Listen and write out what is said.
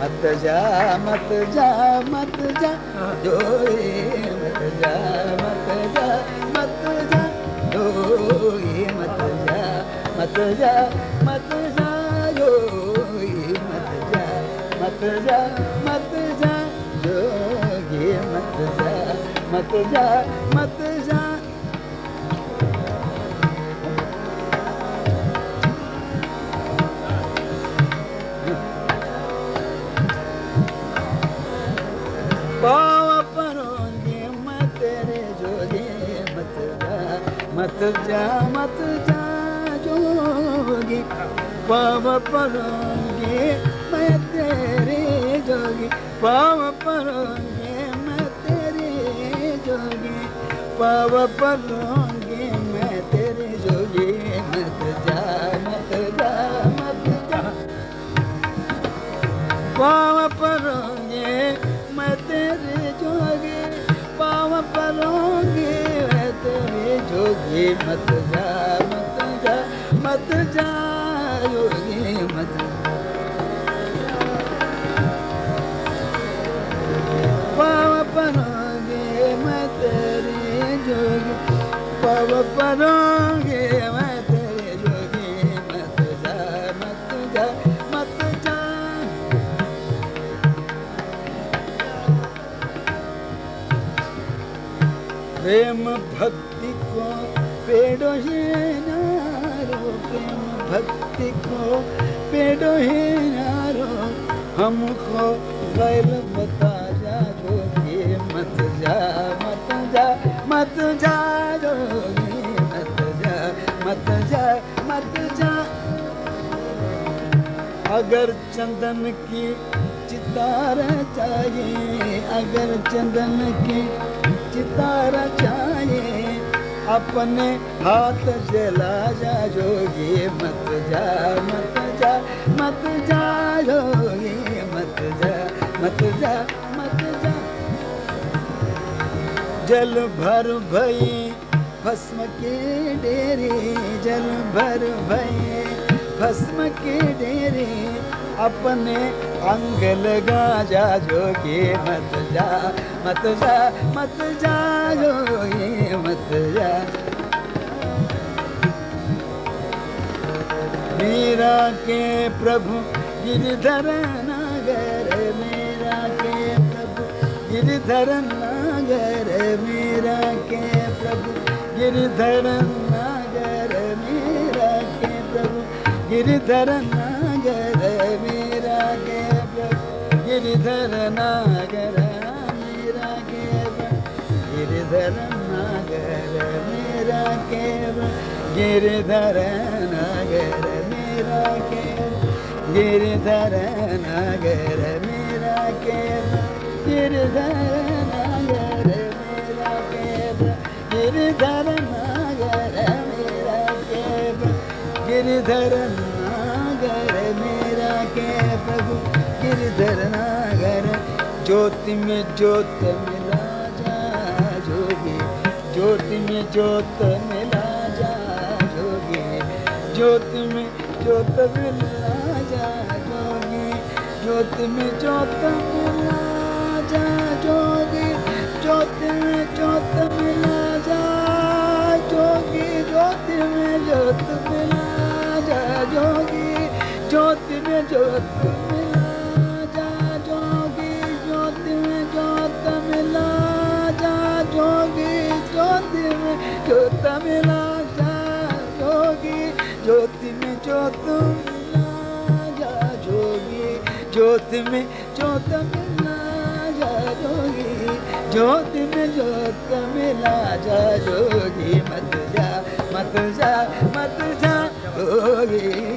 मत जा मत जा मत जा जोगी मत जा मत जा मत जा जोगी मत जा मत जा मत जा जोगी मत जा मत जा मत जा जोगी मत जा मत जा मत जा मत जा मत जा, जोगी। पाव परोगे मैं तेरे जोगी। पाव परोगे मैं तेरे जोगी। पाव परोगे मैं तेरे जोगी। मत जा मत जा मत जा। पाव परोगे जोगे मत जा मत जा मत जा, योगी मत पव परोगे मत रे जोगे, पव परोगे प्रेम भक्ति को पेड़ो ही नारो प्रेम भक्ति को पेड़ो ही नारो हमको गैर बता जा जोगी मत जा मत जा मत जा जोगी मत जा मत जा मत जा। अगर चंदन की चितार चाहिए, अगर चंदन की चितार चाहिए अपने हाथ जला जा, जोगी मत जा मत जा मत जा, जोगी मत जा मत जा मत जा। जल भर भई, भस्म के डेरे, जल भर भई, भस्म के डेरे अपने अंग लगा जा जोगी मत जा मत जा मत जा जोगी मत जा। मीरा के प्रभु गिरधर नागर, मीरा के प्रभु गिरधर नागर, मीरा के प्रभु गिरधर नागर, मेरा के प्रभु गिरधर नागर। गिरधर नागर मीरा के प्रभु गिरधर नागर मीरा के प्रभु गिरधर नागर मीरा के गिरधर नागर मीरा के गिरधर नागर मीरा के गिरधर नागर मीरा के गिरधर ज्योति में ज्योत मिला जा जोगी ज्योति में ज्योत मिला जा जोगी ज्योति में ज्योत मिला जा जोगी ज्योति में ज्योत मिला जा जोगी ज्योति में ज्योत मिला जा जोगी ज्योति में ज्योत मिला जा जोगी ज्योति में ज्योत ज्योत मिला जा जोगी, ज्योति में ज्योत मिला जा जोगी, ज्योति में ज्योत मिला जा जोगी, ज्योति में ज्योत मिला जा जोगी, मत जा मत जा मत जा जोगी।